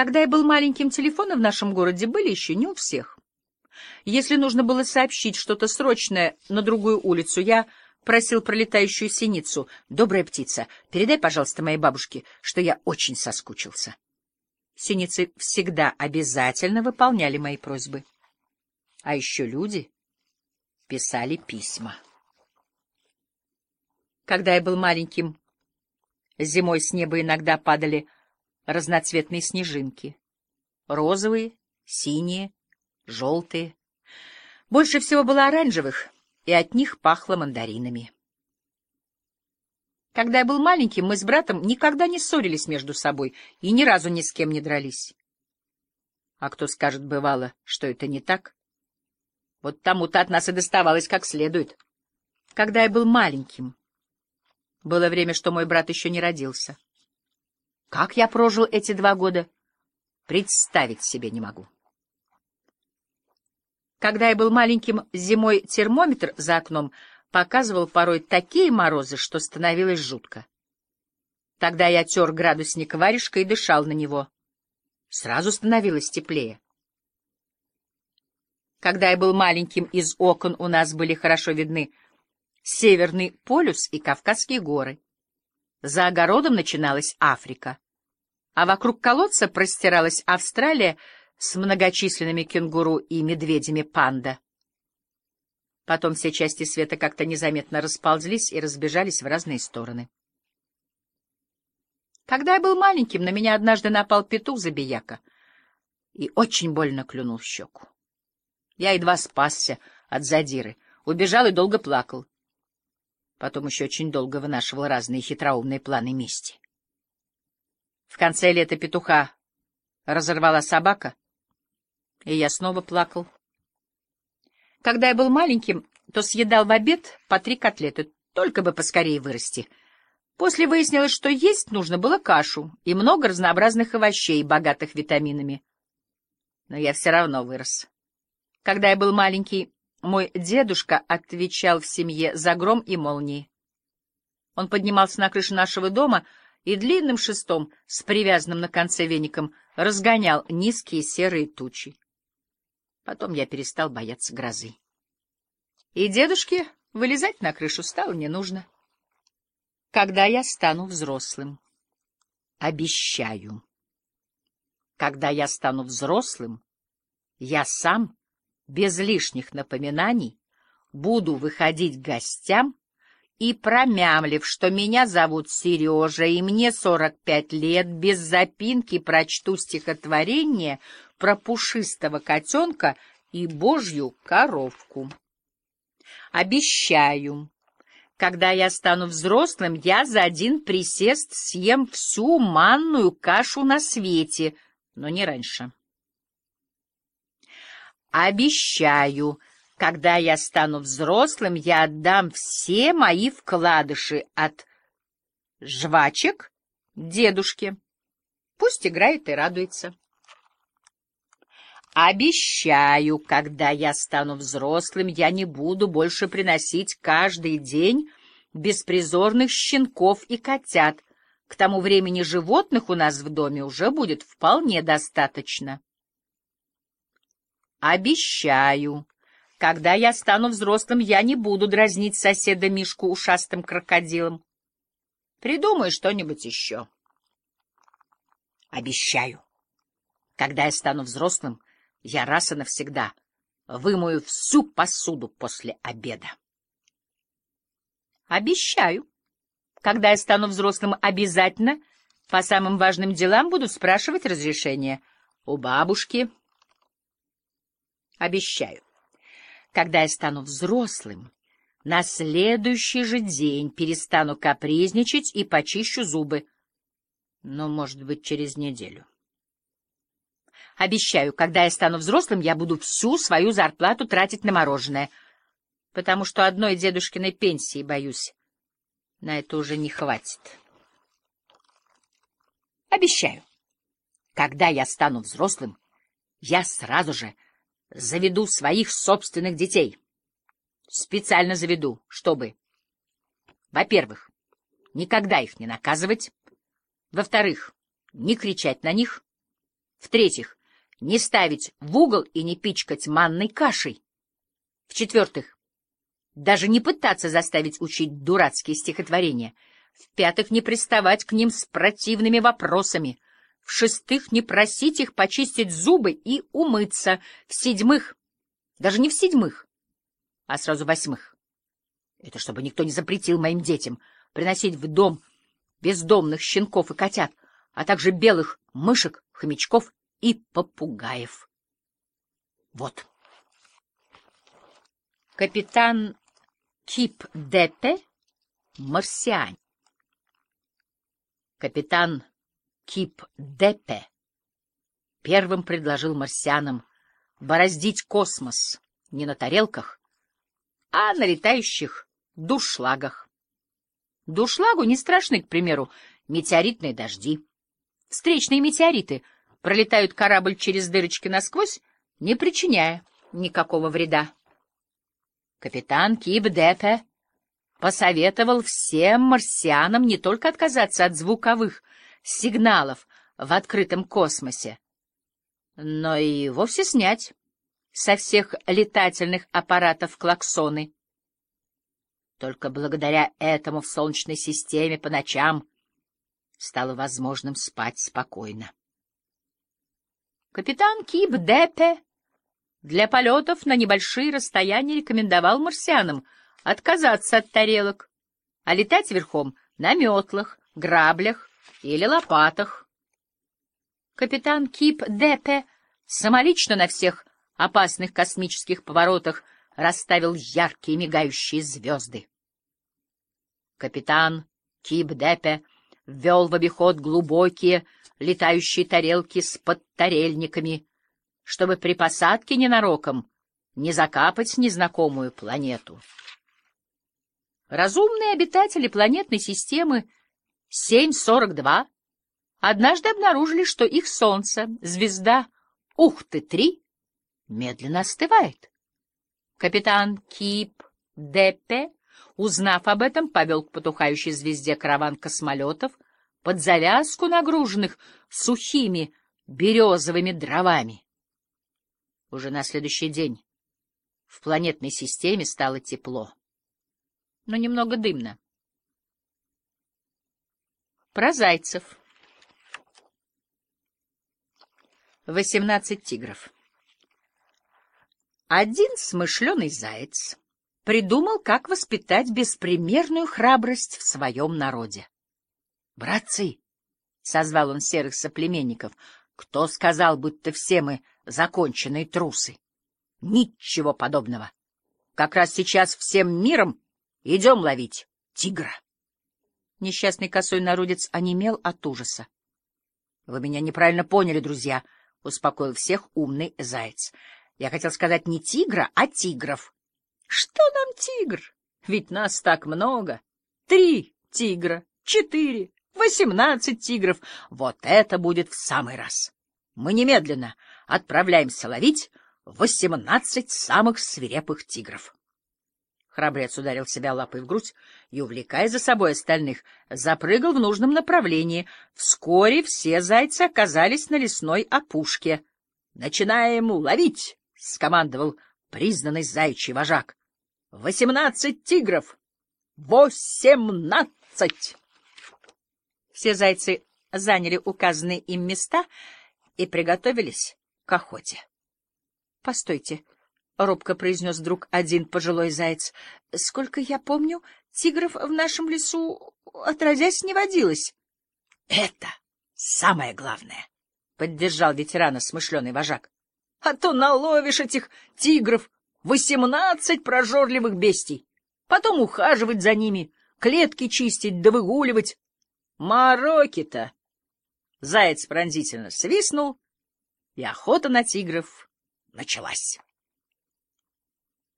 Когда я был маленьким, телефоны в нашем городе были еще не у всех. Если нужно было сообщить что-то срочное на другую улицу, я просил пролетающую синицу. «Добрая птица, передай, пожалуйста, моей бабушке, что я очень соскучился». Синицы всегда обязательно выполняли мои просьбы. А еще люди писали письма. Когда я был маленьким, зимой с неба иногда падали разноцветные снежинки. Розовые, синие, желтые. Больше всего было оранжевых, и от них пахло мандаринами. Когда я был маленьким, мы с братом никогда не ссорились между собой и ни разу ни с кем не дрались. А кто скажет, бывало, что это не так? Вот тому-то от нас и доставалось как следует. Когда я был маленьким, было время, что мой брат еще не родился. Как я прожил эти два года, представить себе не могу. Когда я был маленьким, зимой термометр за окном показывал порой такие морозы, что становилось жутко. Тогда я тер градусник варежкой и дышал на него. Сразу становилось теплее. Когда я был маленьким, из окон у нас были хорошо видны Северный полюс и Кавказские горы. За огородом начиналась Африка, а вокруг колодца простиралась Австралия с многочисленными кенгуру и медведями панда. Потом все части света как-то незаметно расползлись и разбежались в разные стороны. Когда я был маленьким, на меня однажды напал петух-забияка и очень больно клюнул в щеку. Я едва спасся от задиры, убежал и долго плакал. Потом еще очень долго вынашивал разные хитроумные планы мести. В конце лета петуха разорвала собака, и я снова плакал. Когда я был маленьким, то съедал в обед по три котлеты, только бы поскорее вырасти. После выяснилось, что есть нужно было кашу и много разнообразных овощей, богатых витаминами. Но я все равно вырос. Когда я был маленький, мой дедушка отвечал в семье за гром и молнии. Он поднимался на крышу нашего дома и длинным шестом с привязанным на конце веником разгонял низкие серые тучи. Потом я перестал бояться грозы. И дедушке вылезать на крышу стало не нужно. Когда я стану взрослым? Обещаю. Когда я стану взрослым, я сам без лишних напоминаний, буду выходить к гостям и, промямлив, что меня зовут Сережа и мне сорок пять лет, без запинки прочту стихотворение про пушистого котенка и божью коровку. Обещаю, когда я стану взрослым, я за один присест съем всю манную кашу на свете, но не раньше. Обещаю, когда я стану взрослым, я отдам все мои вкладыши от жвачек дедушке. Пусть играет и радуется. Обещаю, когда я стану взрослым, я не буду больше приносить каждый день беспризорных щенков и котят. К тому времени животных у нас в доме уже будет вполне достаточно. Обещаю, когда я стану взрослым, я не буду дразнить соседа Мишку ушастым крокодилом. Придумай что-нибудь еще. Обещаю, когда я стану взрослым, я раз и навсегда вымою всю посуду после обеда. Обещаю, когда я стану взрослым, обязательно по самым важным делам буду спрашивать разрешение у бабушки, Обещаю. Когда я стану взрослым, на следующий же день перестану капризничать и почищу зубы. Но, может быть, через неделю. Обещаю, когда я стану взрослым, я буду всю свою зарплату тратить на мороженое, потому что одной дедушкиной пенсии, боюсь, на это уже не хватит. Обещаю, когда я стану взрослым, я сразу же заведу своих собственных детей. Специально заведу, чтобы, во-первых, никогда их не наказывать, во-вторых, не кричать на них, В-третьих, не ставить в угол и не пичкать манной кашей. В-четвертых, даже не пытаться заставить учить дурацкие стихотворения. В-пятых, не приставать к ним с противными вопросами. В-шестых, не просить их почистить зубы и умыться. В-седьмых, даже не в-седьмых, а сразу восьмых. Это чтобы никто не запретил моим детям приносить в дом бездомных щенков и котят, а также белых мышек, хомячков и попугаев. Вот. Капитан Кип Депе — марсиань. Капитан Кип Депе первым предложил марсианам бороздить космос не на тарелках, а на летающих душлагах. Душлагу не страшны, к примеру, метеоритные дожди. Встречные метеориты пролетают корабль через дырочки насквозь, не причиняя никакого вреда. Капитан Киб Депе посоветовал всем марсианам не только отказаться от звуковых сигналов в открытом космосе, но и вовсе снять со всех летательных аппаратов клаксоны. Только благодаря этому в Солнечной системе по ночам стало возможным спать спокойно. Капитан Киб Депе для полетов на небольшие расстояния рекомендовал марсианам отказаться от тарелок, а летать верхом на метлах, граблях или лопатах. Капитан Кип Депе самолично на всех опасных космических поворотах расставил яркие мигающие звезды. Капитан Кип Депе ввел в обиход глубокие летающие тарелки с подтарельниками, чтобы при посадке ненароком не закапать незнакомую планету. Разумные обитатели планетной системы 742 однажды обнаружили, что их Солнце, звезда Ухты-3, медленно остывает. Капитан Кип Депе, узнав об этом, повел к потухающей звезде караван космолетов под завязку нагруженных сухими березовыми дровами. Уже на следующий день в планетной системе стало тепло, но немного дымно. Про зайцев. Восемнадцать тигров. Один смышленый заяц придумал, как воспитать беспримерную храбрость в своем народе. «Братцы!» — созвал он серых соплеменников. «Кто сказал, будто все мы законченные трусы. Ничего подобного. Как раз сейчас всем миром идем ловить тигра. Несчастный косой народец онемел от ужаса. — Вы меня неправильно поняли, друзья, — успокоил всех умный заяц. Я хотел сказать не тигра, а тигров. — Что нам тигр? Ведь нас так много. Три тигра, четыре, восемнадцать тигров. Вот это будет в самый раз. Мы немедленно отправляемся ловить восемнадцать самых свирепых тигров. Храбрец ударил себя лапой в грудь и, увлекая за собой остальных, запрыгал в нужном направлении. Вскоре все зайцы оказались на лесной опушке. — Начинаем ловить! — скомандовал признанный зайчий вожак. — Восемнадцать тигров! Восемнадцать! Все зайцы заняли указанные им места — и приготовились к охоте. — Постойте, — робко произнес вдруг один пожилой заяц, — сколько я помню, тигров в нашем лесу отродясь не водилось. — Это самое главное, — поддержал ветерана смышленый вожак. — А то наловишь этих тигров, восемнадцать прожорливых бестий, потом ухаживать за ними, клетки чистить да выгуливать. Мороки-то! Заяц пронзительно свистнул, и охота на тигров началась.